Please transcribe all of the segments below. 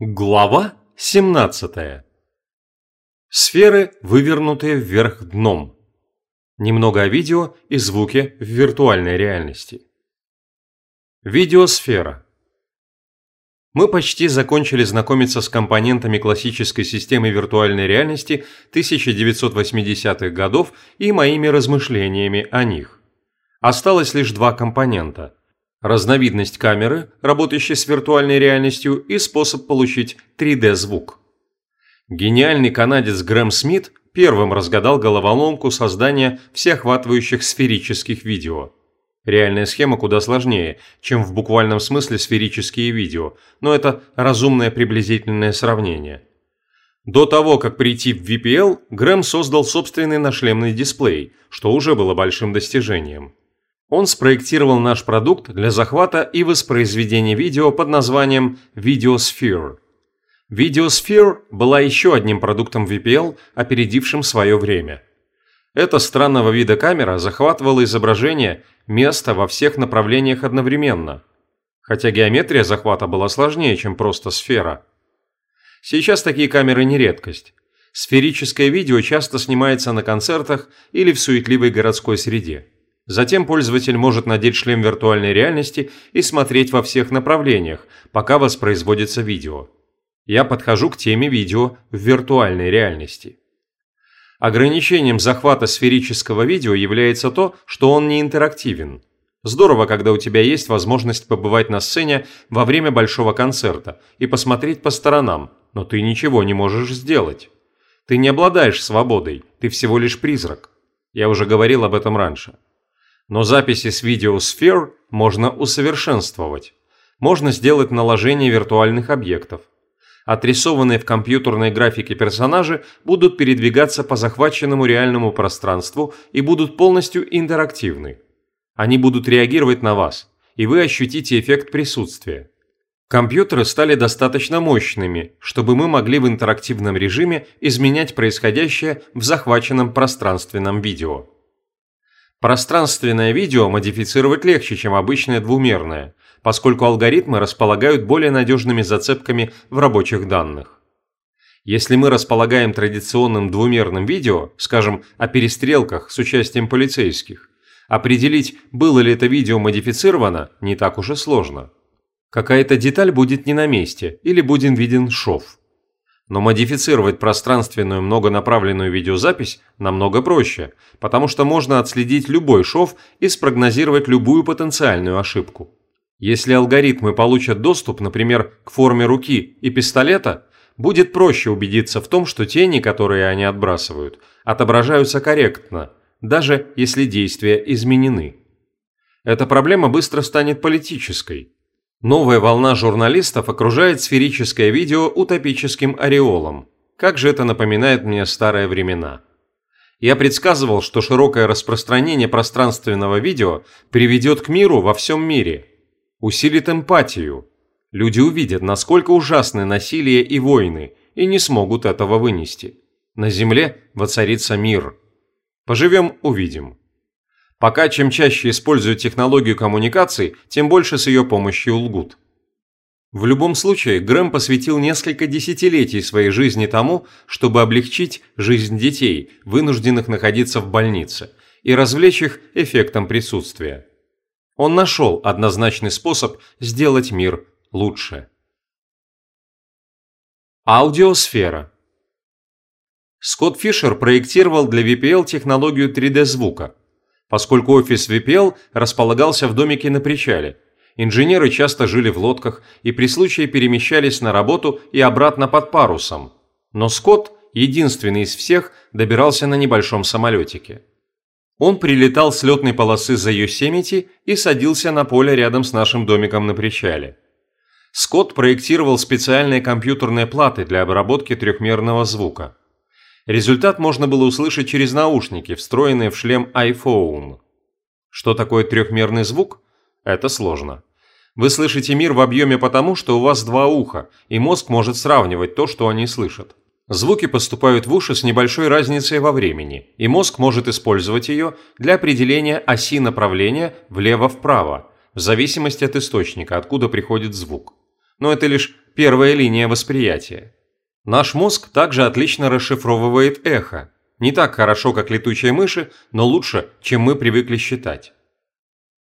Глава 17. Сферы, вывернутые вверх дном. Немного о видео и звуке в виртуальной реальности. Видеосфера. Мы почти закончили знакомиться с компонентами классической системы виртуальной реальности 1980-х годов и моими размышлениями о них. Осталось лишь два компонента – разновидность камеры, работающей с виртуальной реальностью и способ получить 3D-звук. Гениальный канадец Грэм Смит первым разгадал головоломку создания всеохватывающих сферических видео. Реальная схема куда сложнее, чем в буквальном смысле сферические видео, но это разумное приблизительное сравнение. До того, как прийти в VPL, Грэм создал собственный нашлемный дисплей, что уже было большим достижением. Он спроектировал наш продукт для захвата и воспроизведения видео под названием Videosphere. Videosphere была еще одним продуктом VPL, опередившим свое время. Эта странного вида камера захватывала изображение места во всех направлениях одновременно, хотя геометрия захвата была сложнее, чем просто сфера. Сейчас такие камеры не редкость. Сферическое видео часто снимается на концертах или в суетливой городской среде. Затем пользователь может надеть шлем виртуальной реальности и смотреть во всех направлениях, пока воспроизводится видео. Я подхожу к теме видео в виртуальной реальности. Ограничением захвата сферического видео является то, что он не интерактивен. Здорово, когда у тебя есть возможность побывать на сцене во время большого концерта и посмотреть по сторонам, но ты ничего не можешь сделать. Ты не обладаешь свободой, ты всего лишь призрак. Я уже говорил об этом раньше. Но записи с видеосфер можно усовершенствовать. Можно сделать наложение виртуальных объектов. Отрисованные в компьютерной графике персонажи будут передвигаться по захваченному реальному пространству и будут полностью интерактивны. Они будут реагировать на вас, и вы ощутите эффект присутствия. Компьютеры стали достаточно мощными, чтобы мы могли в интерактивном режиме изменять происходящее в захваченном пространственном видео. Пространственное видео модифицировать легче, чем обычное двумерное, поскольку алгоритмы располагают более надежными зацепками в рабочих данных. Если мы располагаем традиционным двумерным видео, скажем, о перестрелках с участием полицейских, определить, было ли это видео модифицировано, не так уж и сложно. Какая-то деталь будет не на месте или будет виден шов. Но модифицировать пространственную многонаправленную видеозапись намного проще, потому что можно отследить любой шов и спрогнозировать любую потенциальную ошибку. Если алгоритмы получат доступ, например, к форме руки и пистолета, будет проще убедиться в том, что тени, которые они отбрасывают, отображаются корректно, даже если действия изменены. Эта проблема быстро станет политической, Новая волна журналистов окружает сферическое видео утопическим ореолом. Как же это напоминает мне старые времена. Я предсказывал, что широкое распространение пространственного видео приведет к миру во всем мире. Усилит эмпатию. Люди увидят, насколько ужасны насилие и войны, и не смогут этого вынести. На Земле воцарится мир. Поживем – увидим. Пока чем чаще используют технологию коммуникаций, тем больше с ее помощью лгут. В любом случае, Грэм посвятил несколько десятилетий своей жизни тому, чтобы облегчить жизнь детей, вынужденных находиться в больнице, и развлечь их эффектом присутствия. Он нашел однозначный способ сделать мир лучше. Аудиосфера Скотт Фишер проектировал для VPL технологию 3D-звука – Поскольку офис VPL располагался в домике на причале, инженеры часто жили в лодках и при случае перемещались на работу и обратно под парусом. Но Скотт, единственный из всех, добирался на небольшом самолетике. Он прилетал с летной полосы за Йосемити и садился на поле рядом с нашим домиком на причале. Скотт проектировал специальные компьютерные платы для обработки трехмерного звука. Результат можно было услышать через наушники, встроенные в шлем iPhone. Что такое трехмерный звук? Это сложно. Вы слышите мир в объеме потому, что у вас два уха, и мозг может сравнивать то, что они слышат. Звуки поступают в уши с небольшой разницей во времени, и мозг может использовать ее для определения оси направления влево-вправо, в зависимости от источника, откуда приходит звук. Но это лишь первая линия восприятия. Наш мозг также отлично расшифровывает эхо. Не так хорошо, как летучие мыши, но лучше, чем мы привыкли считать.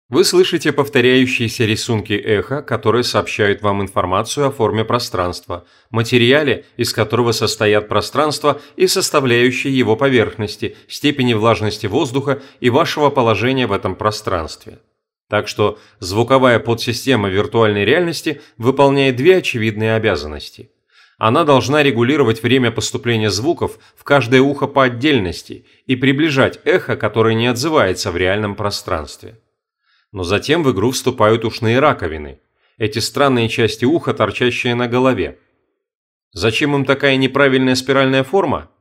Вы слышите повторяющиеся рисунки эха, которые сообщают вам информацию о форме пространства, материале, из которого состоят пространство и составляющие его поверхности, степени влажности воздуха и вашего положения в этом пространстве. Так что звуковая подсистема виртуальной реальности выполняет две очевидные обязанности. Она должна регулировать время поступления звуков в каждое ухо по отдельности и приближать эхо, которое не отзывается в реальном пространстве. Но затем в игру вступают ушные раковины. Эти странные части уха, торчащие на голове. Зачем им такая неправильная спиральная форма?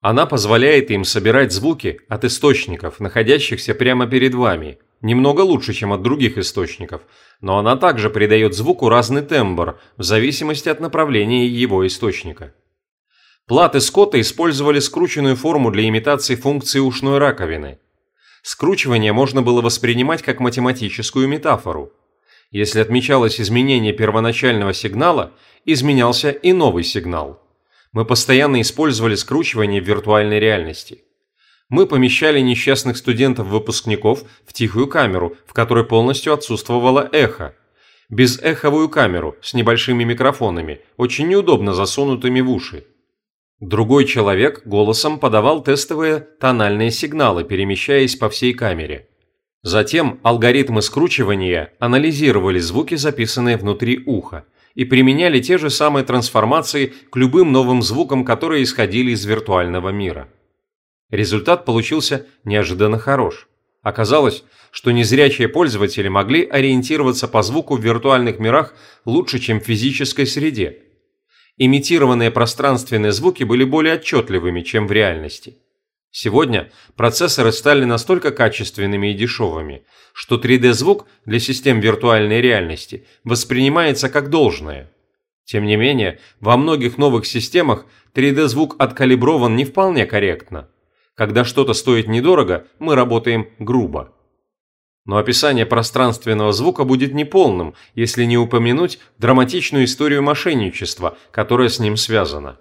Она позволяет им собирать звуки от источников, находящихся прямо перед вами, немного лучше, чем от других источников, но она также придает звуку разный тембр в зависимости от направления его источника. Платы Скотта использовали скрученную форму для имитации функции ушной раковины – Скручивание можно было воспринимать как математическую метафору. Если отмечалось изменение первоначального сигнала, изменялся и новый сигнал. Мы постоянно использовали скручивание в виртуальной реальности. Мы помещали несчастных студентов-выпускников в тихую камеру, в которой полностью отсутствовало эхо. Безэховую камеру с небольшими микрофонами, очень неудобно засунутыми в уши. Другой человек голосом подавал тестовые тональные сигналы, перемещаясь по всей камере. Затем алгоритмы скручивания анализировали звуки, записанные внутри уха, и применяли те же самые трансформации к любым новым звукам, которые исходили из виртуального мира. Результат получился неожиданно хорош. Оказалось, что незрячие пользователи могли ориентироваться по звуку в виртуальных мирах лучше, чем в физической среде – имитированные пространственные звуки были более отчетливыми, чем в реальности. Сегодня процессоры стали настолько качественными и дешевыми, что 3D-звук для систем виртуальной реальности воспринимается как должное. Тем не менее, во многих новых системах 3D-звук откалиброван не вполне корректно. Когда что-то стоит недорого, мы работаем грубо. Но описание пространственного звука будет неполным, если не упомянуть драматичную историю мошенничества, которая с ним связана.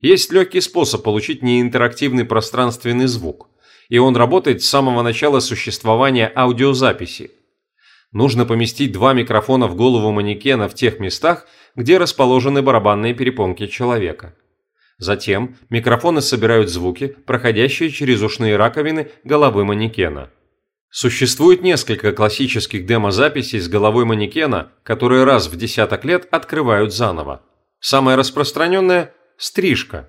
Есть легкий способ получить неинтерактивный пространственный звук, и он работает с самого начала существования аудиозаписи. Нужно поместить два микрофона в голову манекена в тех местах, где расположены барабанные перепонки человека. Затем микрофоны собирают звуки, проходящие через ушные раковины головы манекена. Существует несколько классических демозаписей с головой манекена, которые раз в десяток лет открывают заново. Самая распространенная – стрижка.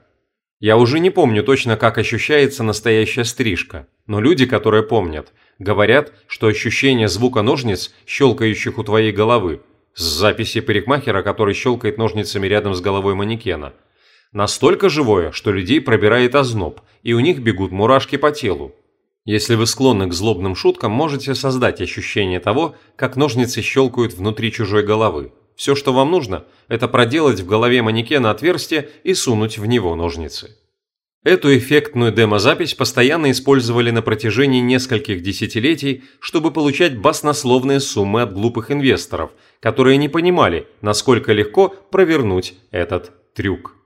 Я уже не помню точно, как ощущается настоящая стрижка, но люди, которые помнят, говорят, что ощущение звука ножниц, щелкающих у твоей головы, с записи парикмахера, который щелкает ножницами рядом с головой манекена, настолько живое, что людей пробирает озноб, и у них бегут мурашки по телу. Если вы склонны к злобным шуткам, можете создать ощущение того, как ножницы щелкают внутри чужой головы. Все, что вам нужно, это проделать в голове манекена отверстие и сунуть в него ножницы. Эту эффектную демозапись постоянно использовали на протяжении нескольких десятилетий, чтобы получать баснословные суммы от глупых инвесторов, которые не понимали, насколько легко провернуть этот трюк.